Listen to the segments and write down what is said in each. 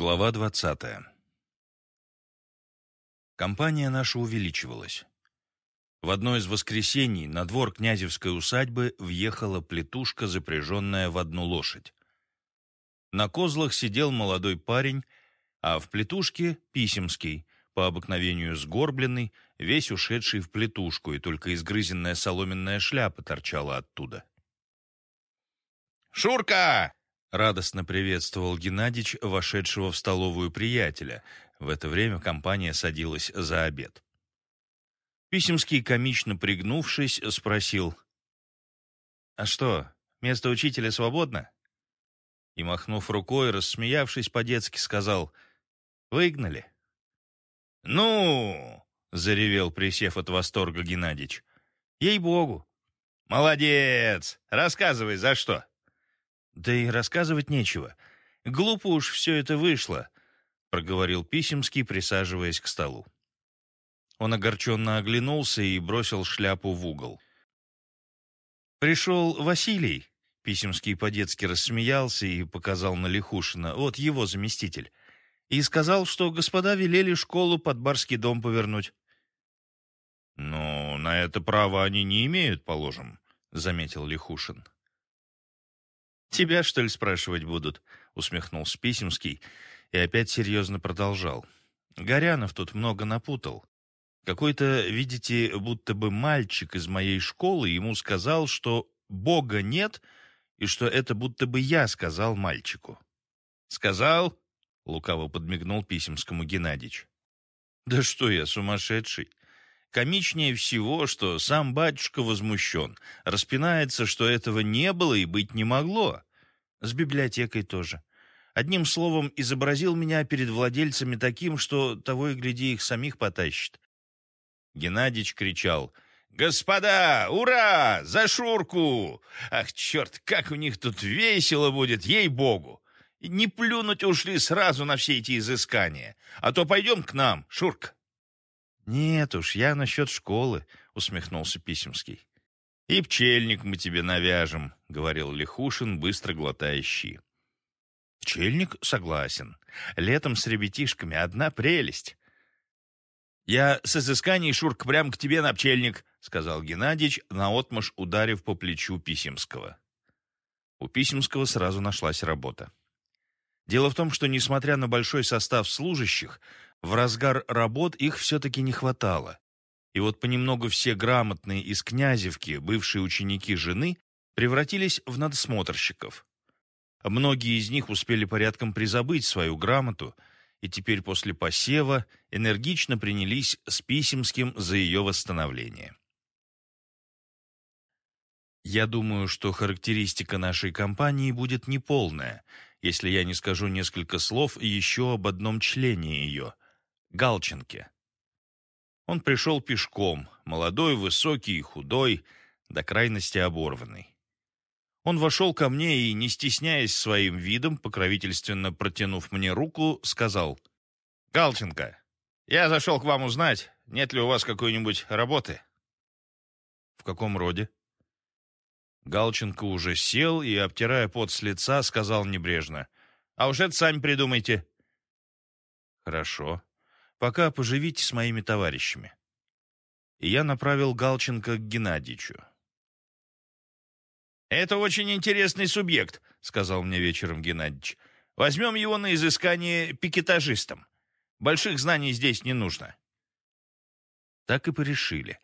Глава 20. Компания наша увеличивалась. В одно из воскресений на двор князевской усадьбы въехала плетушка, запряженная в одну лошадь. На козлах сидел молодой парень, а в плетушке — Писемский, по обыкновению сгорбленный, весь ушедший в плетушку, и только изгрызенная соломенная шляпа торчала оттуда. «Шурка!» Радостно приветствовал Геннадич вошедшего в столовую приятеля. В это время компания садилась за обед. Писемский, комично пригнувшись, спросил. «А что, место учителя свободно?» И, махнув рукой, рассмеявшись по-детски, сказал. «Выгнали». «Ну!» — заревел, присев от восторга Геннадич. «Ей-богу!» «Молодец! Рассказывай, за что?» «Да и рассказывать нечего. Глупо уж все это вышло», — проговорил Писемский, присаживаясь к столу. Он огорченно оглянулся и бросил шляпу в угол. «Пришел Василий», — Писемский по-детски рассмеялся и показал на Лихушина, вот его заместитель, и сказал, что господа велели школу под барский дом повернуть. «Ну, на это право они не имеют, положим», — заметил Лихушин. «Тебя, что ли, спрашивать будут?» — усмехнулся Писемский и опять серьезно продолжал. «Горянов тут много напутал. Какой-то, видите, будто бы мальчик из моей школы ему сказал, что Бога нет, и что это будто бы я сказал мальчику». «Сказал?» — лукаво подмигнул Писемскому Геннадьевич. «Да что я, сумасшедший!» Комичнее всего, что сам батюшка возмущен, распинается, что этого не было и быть не могло. С библиотекой тоже. Одним словом, изобразил меня перед владельцами таким, что того и гляди их самих потащит. Геннадьевич кричал «Господа, ура! За Шурку! Ах, черт, как у них тут весело будет, ей-богу! Не плюнуть ушли сразу на все эти изыскания, а то пойдем к нам, Шурка!» «Нет уж, я насчет школы», — усмехнулся Писемский. «И пчельник мы тебе навяжем», — говорил Лихушин, быстро глотая щи. «Пчельник согласен. Летом с ребятишками одна прелесть». «Я с изысканий, Шурк, прям к тебе на пчельник», — сказал Геннадьевич, наотмашь ударив по плечу Писемского. У Писемского сразу нашлась работа. Дело в том, что, несмотря на большой состав служащих, в разгар работ их все-таки не хватало. И вот понемногу все грамотные из Князевки, бывшие ученики жены, превратились в надсмотрщиков. Многие из них успели порядком призабыть свою грамоту, и теперь после посева энергично принялись с Писемским за ее восстановление. Я думаю, что характеристика нашей компании будет неполная, если я не скажу несколько слов еще об одном члене ее — Галченке. Он пришел пешком, молодой, высокий и худой, до крайности оборванный. Он вошел ко мне и, не стесняясь своим видом, покровительственно протянув мне руку, сказал, «Галченко, я зашел к вам узнать, нет ли у вас какой-нибудь работы?» «В каком роде?» Галченко уже сел и, обтирая пот с лица, сказал небрежно. «А уж это сами придумайте». «Хорошо. Пока поживите с моими товарищами». И я направил Галченко к Геннадьичу. «Это очень интересный субъект», — сказал мне вечером Геннадьевич. «Возьмем его на изыскание пикетажистом. Больших знаний здесь не нужно». Так и порешили.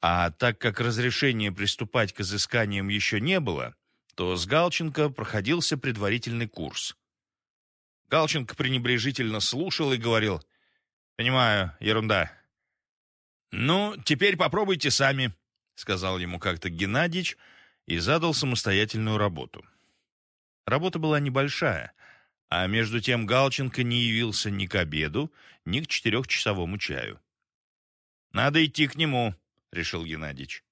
А так как разрешения приступать к изысканиям еще не было, то с Галченко проходился предварительный курс. Галченко пренебрежительно слушал и говорил, «Понимаю, ерунда». «Ну, теперь попробуйте сами», — сказал ему как-то Геннадьевич и задал самостоятельную работу. Работа была небольшая, а между тем Галченко не явился ни к обеду, ни к четырехчасовому чаю. «Надо идти к нему», — решил Геннадьевич.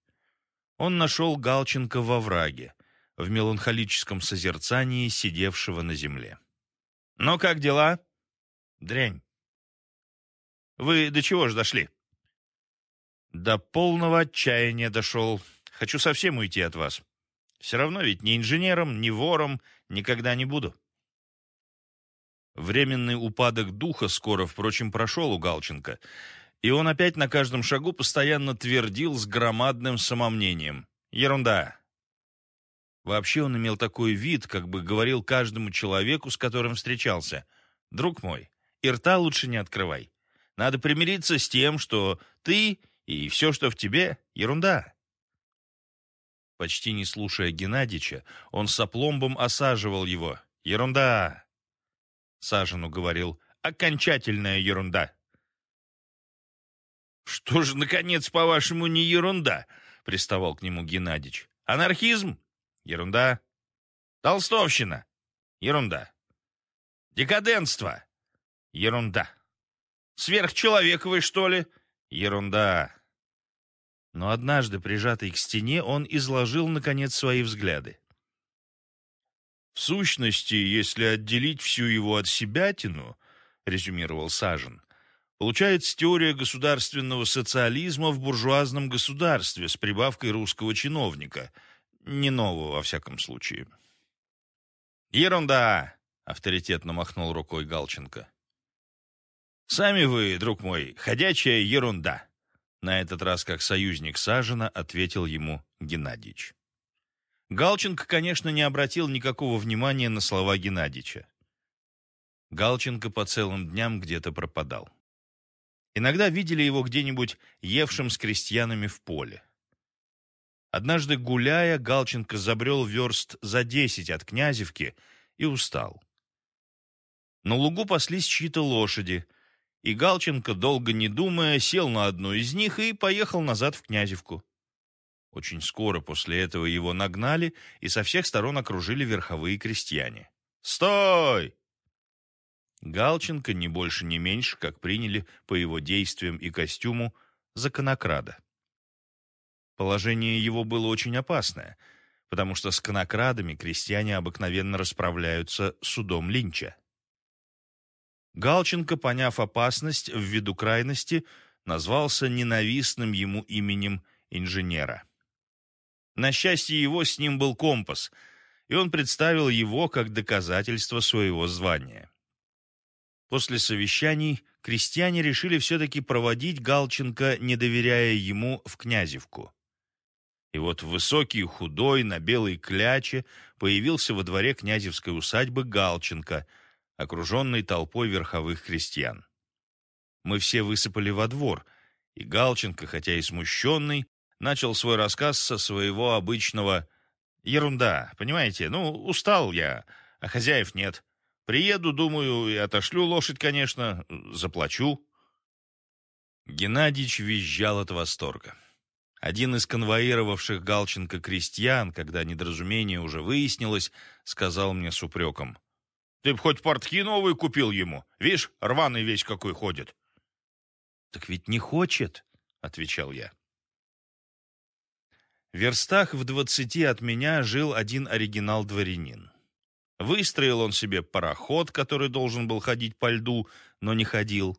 Он нашел Галченко во враге, в меланхолическом созерцании сидевшего на земле. «Ну, как дела?» «Дрянь». «Вы до чего же дошли?» «До полного отчаяния дошел. Хочу совсем уйти от вас. Все равно ведь ни инженером, ни вором никогда не буду». Временный упадок духа скоро, впрочем, прошел у Галченко, и он опять на каждом шагу постоянно твердил с громадным самомнением. «Ерунда!» Вообще он имел такой вид, как бы говорил каждому человеку, с которым встречался. «Друг мой, и рта лучше не открывай. Надо примириться с тем, что ты и все, что в тебе, — ерунда». Почти не слушая Геннадича, он с опломбом осаживал его. «Ерунда!» Сажину говорил. «Окончательная ерунда!» «Что же, наконец, по-вашему, не ерунда?» — приставал к нему Геннадич. «Анархизм? Ерунда. Толстовщина? Ерунда. Декаденство? Ерунда. Сверхчеловековый, что ли? Ерунда». Но однажды, прижатый к стене, он изложил, наконец, свои взгляды. «В сущности, если отделить всю его от себятину, — резюмировал Сажен, Получается теория государственного социализма в буржуазном государстве с прибавкой русского чиновника. Не нового, во всяком случае. «Ерунда!» — авторитетно махнул рукой Галченко. «Сами вы, друг мой, ходячая ерунда!» На этот раз, как союзник Сажина, ответил ему Геннадьевич. Галченко, конечно, не обратил никакого внимания на слова Геннадьевича. Галченко по целым дням где-то пропадал. Иногда видели его где-нибудь евшим с крестьянами в поле. Однажды, гуляя, Галченко забрел верст за десять от Князевки и устал. На лугу паслись чьи-то лошади, и Галченко, долго не думая, сел на одну из них и поехал назад в Князевку. Очень скоро после этого его нагнали и со всех сторон окружили верховые крестьяне. «Стой!» Галченко не больше, не меньше, как приняли по его действиям и костюму, за конокрада. Положение его было очень опасное, потому что с конокрадами крестьяне обыкновенно расправляются судом Линча. Галченко, поняв опасность в виду крайности, назвался ненавистным ему именем инженера. На счастье его с ним был компас, и он представил его как доказательство своего звания. После совещаний крестьяне решили все-таки проводить Галченко, не доверяя ему, в Князевку. И вот высокий, худой, на белой кляче появился во дворе князевской усадьбы Галченко, окруженный толпой верховых крестьян. Мы все высыпали во двор, и Галченко, хотя и смущенный, начал свой рассказ со своего обычного «Ерунда, понимаете, ну, устал я, а хозяев нет. Приеду, думаю, и отошлю лошадь, конечно, заплачу. Геннадьевич визжал от восторга. Один из конвоировавших Галченко крестьян, когда недоразумение уже выяснилось, сказал мне с упреком. «Ты б хоть портки новые купил ему. Видишь, рваный весь какой ходит». «Так ведь не хочет», — отвечал я. В верстах в двадцати от меня жил один оригинал-дворянин. Выстроил он себе пароход, который должен был ходить по льду, но не ходил,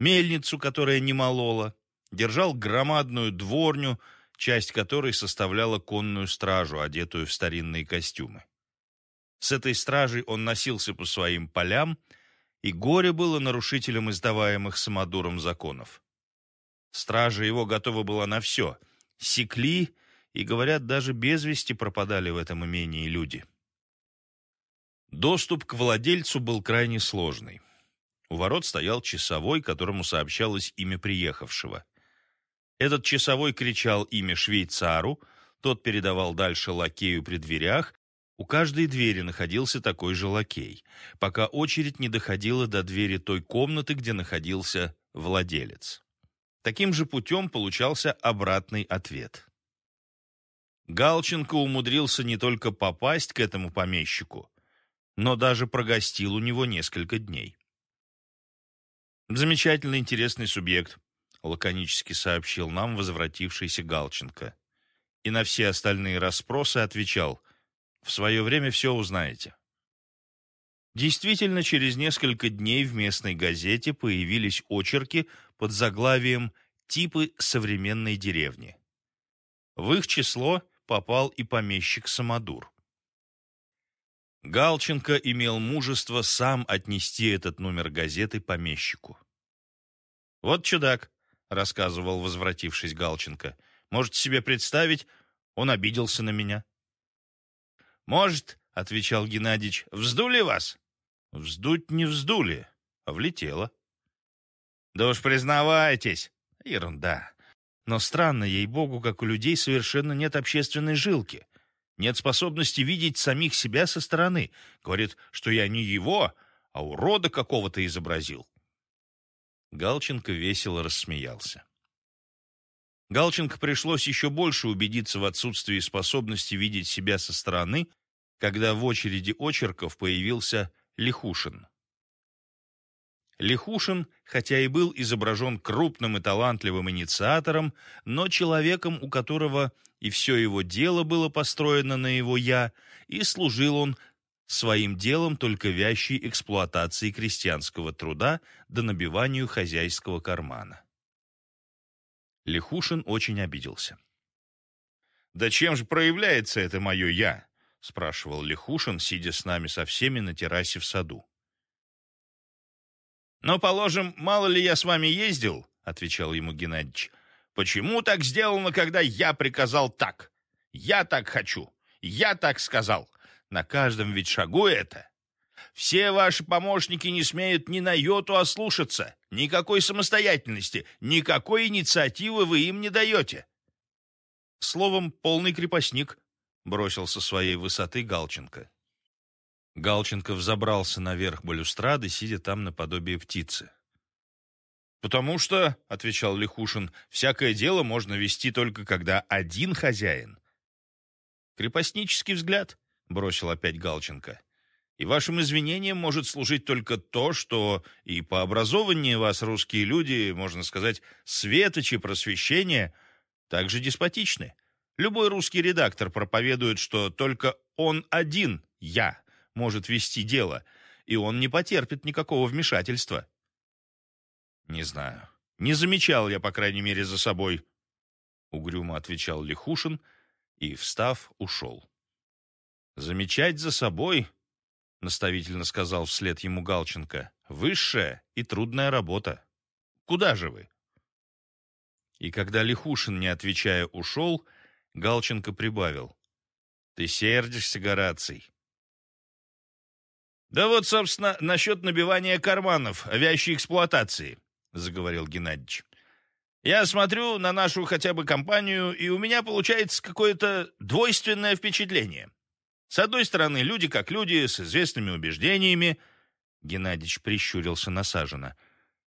мельницу, которая не молола, держал громадную дворню, часть которой составляла конную стражу, одетую в старинные костюмы. С этой стражей он носился по своим полям, и горе было нарушителем издаваемых самодуром законов. Стража его готова была на все. Секли, и, говорят, даже без вести пропадали в этом имении люди. Доступ к владельцу был крайне сложный. У ворот стоял часовой, которому сообщалось имя приехавшего. Этот часовой кричал имя швейцару, тот передавал дальше лакею при дверях, у каждой двери находился такой же лакей, пока очередь не доходила до двери той комнаты, где находился владелец. Таким же путем получался обратный ответ. Галченко умудрился не только попасть к этому помещику, но даже прогостил у него несколько дней. «Замечательно интересный субъект», — лаконически сообщил нам возвратившийся Галченко. И на все остальные расспросы отвечал, «В свое время все узнаете». Действительно, через несколько дней в местной газете появились очерки под заглавием «Типы современной деревни». В их число попал и помещик Самодур. Галченко имел мужество сам отнести этот номер газеты помещику. «Вот чудак», — рассказывал, возвратившись Галченко. «Можете себе представить, он обиделся на меня». «Может», — отвечал Геннадьевич, — «вздули вас?» «Вздуть не вздули, а влетело». «Да уж признавайтесь». «Ерунда. Но странно, ей-богу, как у людей совершенно нет общественной жилки. Нет способности видеть самих себя со стороны. Говорит, что я не его, а урода какого-то изобразил. Галченко весело рассмеялся. Галченко пришлось еще больше убедиться в отсутствии способности видеть себя со стороны, когда в очереди очерков появился Лихушин. Лихушин, хотя и был изображен крупным и талантливым инициатором, но человеком, у которого и все его дело было построено на его «я», и служил он своим делом только вящей эксплуатации крестьянского труда до набиванию хозяйского кармана. Лихушин очень обиделся. «Да чем же проявляется это мое «я»?» — спрашивал Лихушин, сидя с нами со всеми на террасе в саду. «Но, положим, мало ли я с вами ездил», — отвечал ему Геннадьевич. «Почему так сделано, когда я приказал так? Я так хочу. Я так сказал. На каждом ведь шагу это. Все ваши помощники не смеют ни на йоту ослушаться. Никакой самостоятельности, никакой инициативы вы им не даете». Словом, полный крепостник, — бросил со своей высоты Галченко. Галченко взобрался наверх балюстрады, сидя там наподобие птицы. «Потому что, — отвечал Лихушин, — всякое дело можно вести только когда один хозяин». «Крепостнический взгляд», — бросил опять Галченко. «И вашим извинением может служить только то, что и по образованию вас русские люди, можно сказать, светочи просвещения, также деспотичны. Любой русский редактор проповедует, что только он один, я, может вести дело, и он не потерпит никакого вмешательства. Не знаю. Не замечал я, по крайней мере, за собой. Угрюмо отвечал Лихушин и, встав, ушел. Замечать за собой, наставительно сказал вслед ему Галченко, высшая и трудная работа. Куда же вы? И когда Лихушин, не отвечая, ушел, Галченко прибавил. Ты сердишься, Гораций? «Да вот, собственно, насчет набивания карманов, вящей эксплуатации», — заговорил Геннадьевич. «Я смотрю на нашу хотя бы компанию, и у меня получается какое-то двойственное впечатление. С одной стороны, люди как люди, с известными убеждениями...» Геннадьевич прищурился насаженно.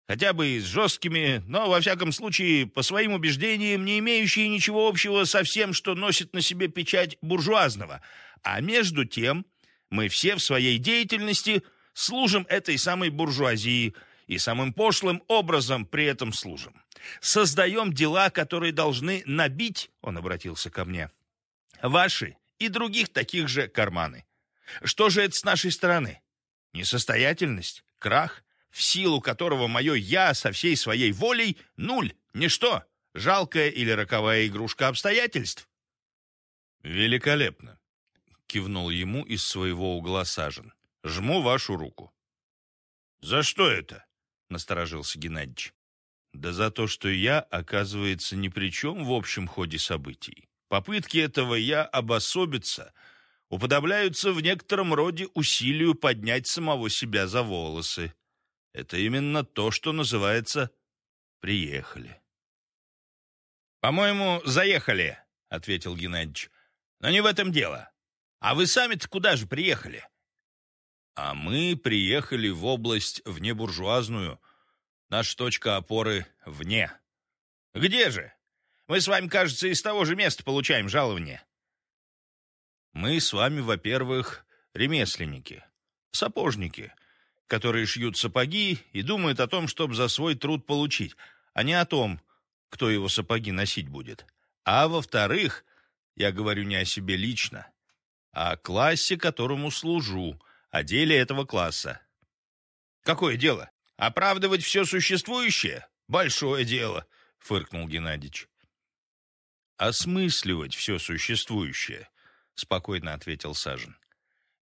«Хотя бы и с жесткими, но, во всяком случае, по своим убеждениям, не имеющие ничего общего со всем, что носит на себе печать буржуазного. А между тем мы все в своей деятельности служим этой самой буржуазии и самым пошлым образом при этом служим. Создаем дела, которые должны набить, он обратился ко мне, ваши и других таких же карманы. Что же это с нашей стороны? Несостоятельность, крах, в силу которого мое «я» со всей своей волей — нуль, ничто, жалкая или роковая игрушка обстоятельств. Великолепно. — кивнул ему из своего угла Сажен. «Жму вашу руку». «За что это?» — насторожился Геннадьевич. «Да за то, что я, оказывается, ни при чем в общем ходе событий. Попытки этого «я» обособиться уподобляются в некотором роде усилию поднять самого себя за волосы. Это именно то, что называется «приехали». «По-моему, заехали», — ответил Геннадьевич. «Но не в этом дело. А вы сами-то куда же приехали? А мы приехали в область внебуржуазную. Наша точка опоры вне. Где же? Мы с вами, кажется, из того же места получаем жалование. Мы с вами, во-первых, ремесленники, сапожники, которые шьют сапоги и думают о том, чтобы за свой труд получить, а не о том, кто его сапоги носить будет. А во-вторых, я говорю не о себе лично, о классе, которому служу, о деле этого класса. Какое дело? Оправдывать все существующее? Большое дело, фыркнул Геннадьевич. Осмысливать все существующее, спокойно ответил Сажен.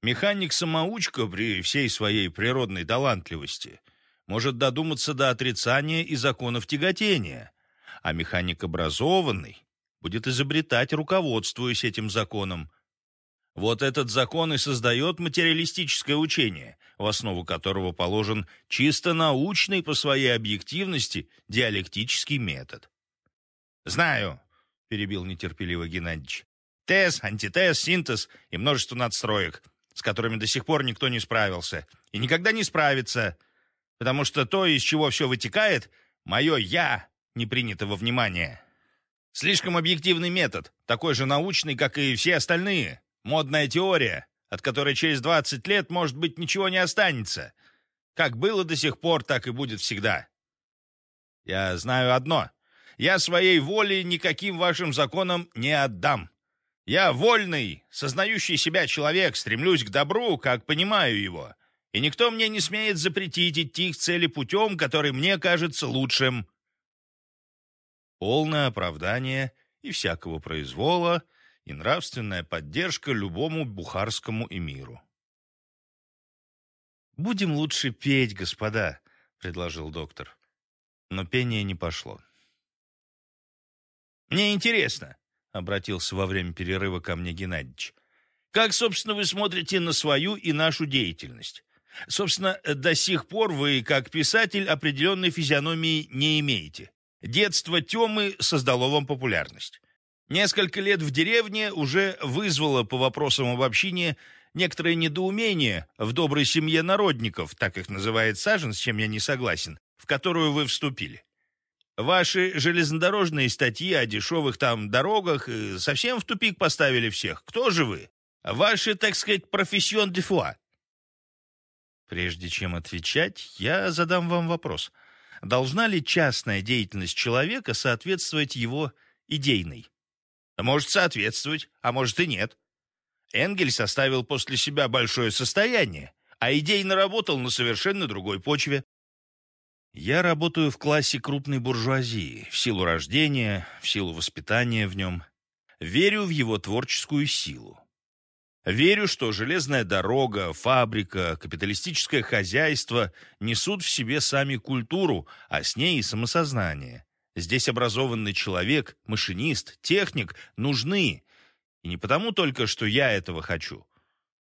Механик-самоучка при всей своей природной талантливости может додуматься до отрицания и законов тяготения, а механик образованный будет изобретать, руководствуясь этим законом. Вот этот закон и создает материалистическое учение, в основу которого положен чисто научный по своей объективности диалектический метод. «Знаю», — перебил нетерпеливо Геннадьевич, «тез, антитез, синтез и множество надстроек, с которыми до сих пор никто не справился и никогда не справится, потому что то, из чего все вытекает, мое «я» не принято во внимание». Слишком объективный метод, такой же научный, как и все остальные. Модная теория, от которой через 20 лет, может быть, ничего не останется. Как было до сих пор, так и будет всегда. Я знаю одно. Я своей волей никаким вашим законам не отдам. Я вольный, сознающий себя человек, стремлюсь к добру, как понимаю его. И никто мне не смеет запретить идти к цели путем, который мне кажется лучшим полное оправдание и всякого произвола, и нравственная поддержка любому бухарскому эмиру. «Будем лучше петь, господа», — предложил доктор. Но пение не пошло. «Мне интересно», — обратился во время перерыва ко мне Геннадьевич, «как, собственно, вы смотрите на свою и нашу деятельность? Собственно, до сих пор вы, как писатель, определенной физиономии не имеете. Детство Темы создало вам популярность. Несколько лет в деревне уже вызвало по вопросам обобщения некоторое недоумение в доброй семье народников, так их называет Сажен, с чем я не согласен, в которую вы вступили. Ваши железнодорожные статьи о дешевых там дорогах э, совсем в тупик поставили всех. Кто же вы? Ваши, так сказать, профессион де фуа. Прежде чем отвечать, я задам вам вопрос – должна ли частная деятельность человека соответствовать его идейной? Может соответствовать, а может и нет. Энгельс оставил после себя большое состояние, а идейно работал на совершенно другой почве. Я работаю в классе крупной буржуазии, в силу рождения, в силу воспитания в нем. Верю в его творческую силу. Верю, что железная дорога, фабрика, капиталистическое хозяйство несут в себе сами культуру, а с ней и самосознание. Здесь образованный человек, машинист, техник нужны. И не потому только, что я этого хочу,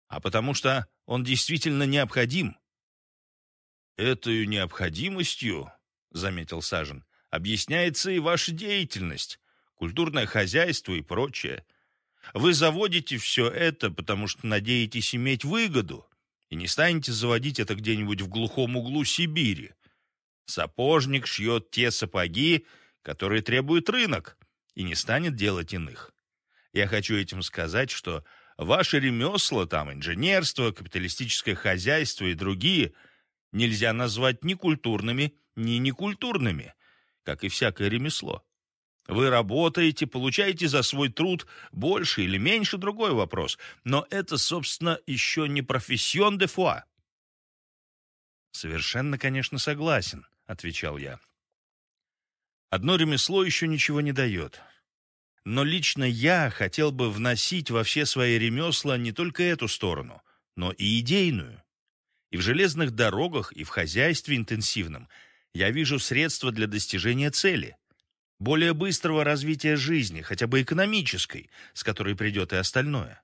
а потому что он действительно необходим. «Этой необходимостью, — заметил Сажен, — объясняется и ваша деятельность, культурное хозяйство и прочее. Вы заводите все это, потому что надеетесь иметь выгоду, и не станете заводить это где-нибудь в глухом углу Сибири. Сапожник шьет те сапоги, которые требует рынок, и не станет делать иных. Я хочу этим сказать, что ваши ремесла, там инженерство, капиталистическое хозяйство и другие, нельзя назвать ни культурными, ни некультурными, как и всякое ремесло. Вы работаете, получаете за свой труд больше или меньше, другой вопрос. Но это, собственно, еще не профессион де фуа. «Совершенно, конечно, согласен», — отвечал я. «Одно ремесло еще ничего не дает. Но лично я хотел бы вносить во все свои ремесла не только эту сторону, но и идейную. И в железных дорогах, и в хозяйстве интенсивном я вижу средства для достижения цели» более быстрого развития жизни, хотя бы экономической, с которой придет и остальное.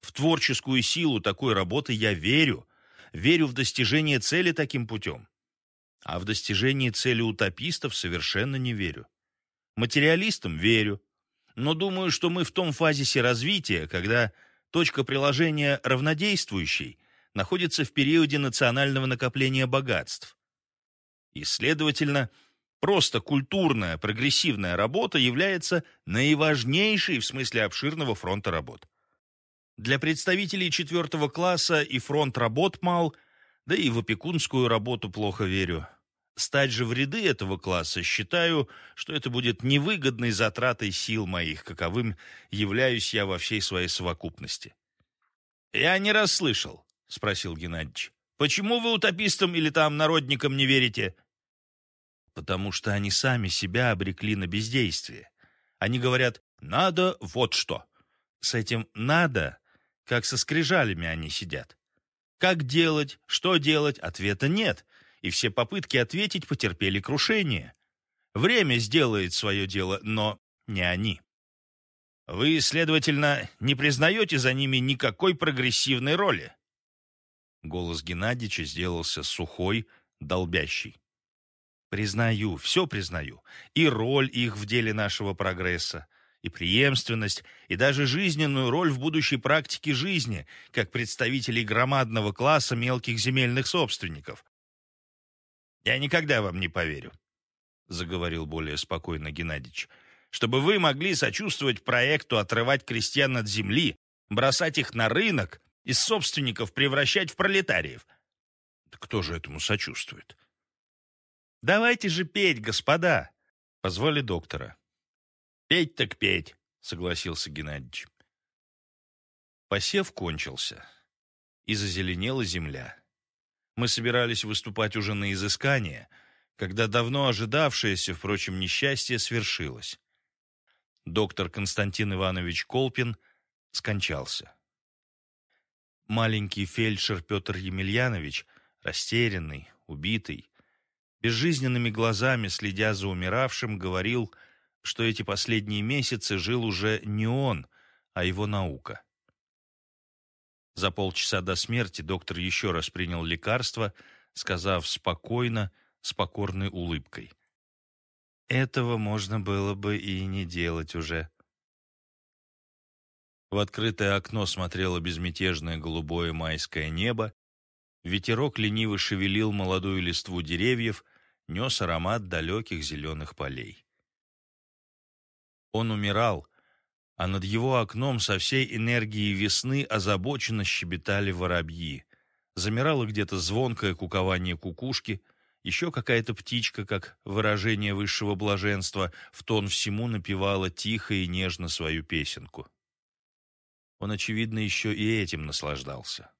В творческую силу такой работы я верю, верю в достижение цели таким путем. А в достижение цели утопистов совершенно не верю. Материалистам верю, но думаю, что мы в том фазисе развития, когда точка приложения равнодействующей находится в периоде национального накопления богатств. И, следовательно, Просто культурная, прогрессивная работа является наиважнейшей в смысле обширного фронта работ. Для представителей четвертого класса и фронт работ мал, да и в опекунскую работу плохо верю. Стать же в ряды этого класса считаю, что это будет невыгодной затратой сил моих, каковым являюсь я во всей своей совокупности. «Я не расслышал», — спросил Геннадьевич. «Почему вы утопистам или там народникам не верите?» потому что они сами себя обрекли на бездействие. Они говорят «надо вот что». С этим «надо» как со скрижалями они сидят. Как делать, что делать, ответа нет, и все попытки ответить потерпели крушение. Время сделает свое дело, но не они. Вы, следовательно, не признаете за ними никакой прогрессивной роли. Голос Геннадьевича сделался сухой, долбящий. Признаю, все признаю. И роль их в деле нашего прогресса, и преемственность, и даже жизненную роль в будущей практике жизни, как представителей громадного класса мелких земельных собственников. «Я никогда вам не поверю», — заговорил более спокойно Геннадьевич, «чтобы вы могли сочувствовать проекту отрывать крестьян от земли, бросать их на рынок, из собственников превращать в пролетариев». Да кто же этому сочувствует? «Давайте же петь, господа!» — позвали доктора. «Петь так петь», — согласился Геннадьевич. Посев кончился, и зазеленела земля. Мы собирались выступать уже на изыскание, когда давно ожидавшееся, впрочем, несчастье свершилось. Доктор Константин Иванович Колпин скончался. Маленький фельдшер Петр Емельянович, растерянный, убитый, безжизненными глазами, следя за умиравшим, говорил — что эти последние месяцы жил уже не он, а его наука. За полчаса до смерти доктор еще раз принял лекарство, сказав спокойно, с покорной улыбкой. Этого можно было бы и не делать уже. В открытое окно смотрело безмятежное голубое майское небо, ветерок лениво шевелил молодую листву деревьев, нес аромат далеких зеленых полей. Он умирал, а над его окном со всей энергией весны озабоченно щебетали воробьи. Замирало где-то звонкое кукование кукушки, еще какая-то птичка, как выражение высшего блаженства, в тон всему напевала тихо и нежно свою песенку. Он, очевидно, еще и этим наслаждался.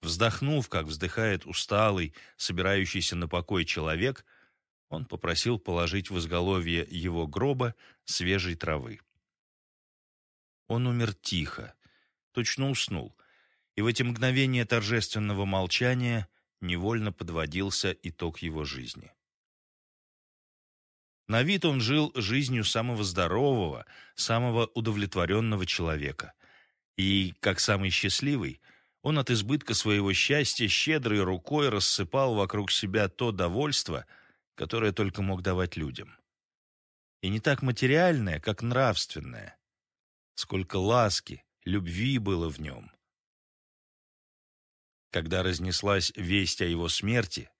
Вздохнув, как вздыхает усталый, собирающийся на покой человек, он попросил положить в изголовье его гроба свежей травы. Он умер тихо, точно уснул, и в эти мгновения торжественного молчания невольно подводился итог его жизни. На вид он жил жизнью самого здорового, самого удовлетворенного человека. И, как самый счастливый, он от избытка своего счастья щедрой рукой рассыпал вокруг себя то довольство, которое только мог давать людям. И не так материальное, как нравственное. Сколько ласки, любви было в нем. Когда разнеслась весть о его смерти,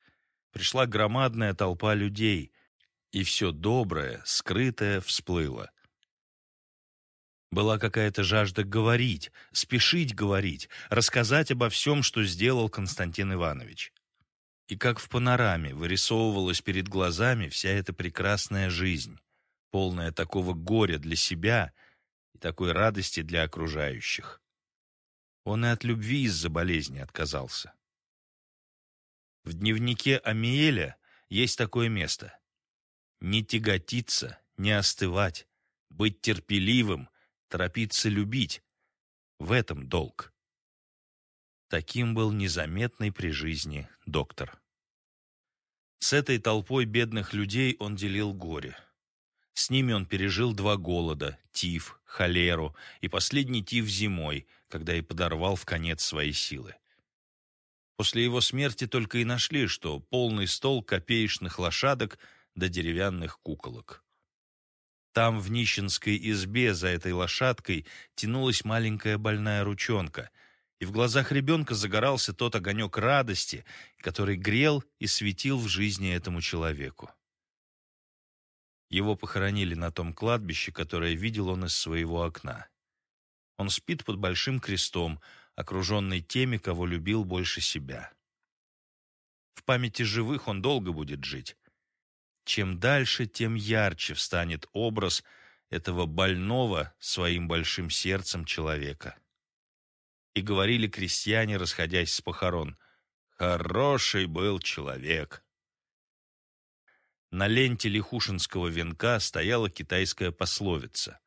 пришла громадная толпа людей, и все доброе, скрытое всплыло. Была какая-то жажда говорить, спешить говорить, рассказать обо всем, что сделал Константин Иванович и как в панораме вырисовывалась перед глазами вся эта прекрасная жизнь, полная такого горя для себя и такой радости для окружающих. Он и от любви из-за болезни отказался. В дневнике Амиеля есть такое место. Не тяготиться, не остывать, быть терпеливым, торопиться любить. В этом долг. Таким был незаметный при жизни доктор. С этой толпой бедных людей он делил горе. С ними он пережил два голода, тиф, холеру и последний тиф зимой, когда и подорвал в конец свои силы. После его смерти только и нашли, что полный стол копеечных лошадок до деревянных куколок. Там, в нищенской избе за этой лошадкой, тянулась маленькая больная ручонка — и в глазах ребенка загорался тот огонек радости, который грел и светил в жизни этому человеку. Его похоронили на том кладбище, которое видел он из своего окна. Он спит под большим крестом, окруженный теми, кого любил больше себя. В памяти живых он долго будет жить. Чем дальше, тем ярче встанет образ этого больного своим большим сердцем человека и говорили крестьяне, расходясь с похорон. Хороший был человек. На ленте Лихушинского венка стояла китайская пословица.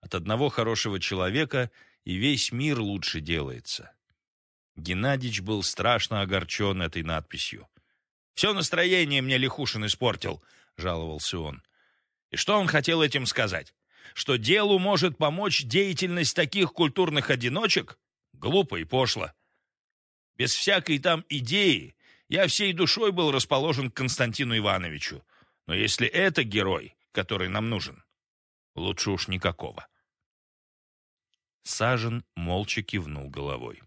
От одного хорошего человека и весь мир лучше делается. Геннадич был страшно огорчен этой надписью. «Все настроение мне Лихушин испортил», — жаловался он. «И что он хотел этим сказать? Что делу может помочь деятельность таких культурных одиночек? Глупо и пошло. Без всякой там идеи я всей душой был расположен к Константину Ивановичу. Но если это герой, который нам нужен, лучше уж никакого. Сажен молча кивнул головой.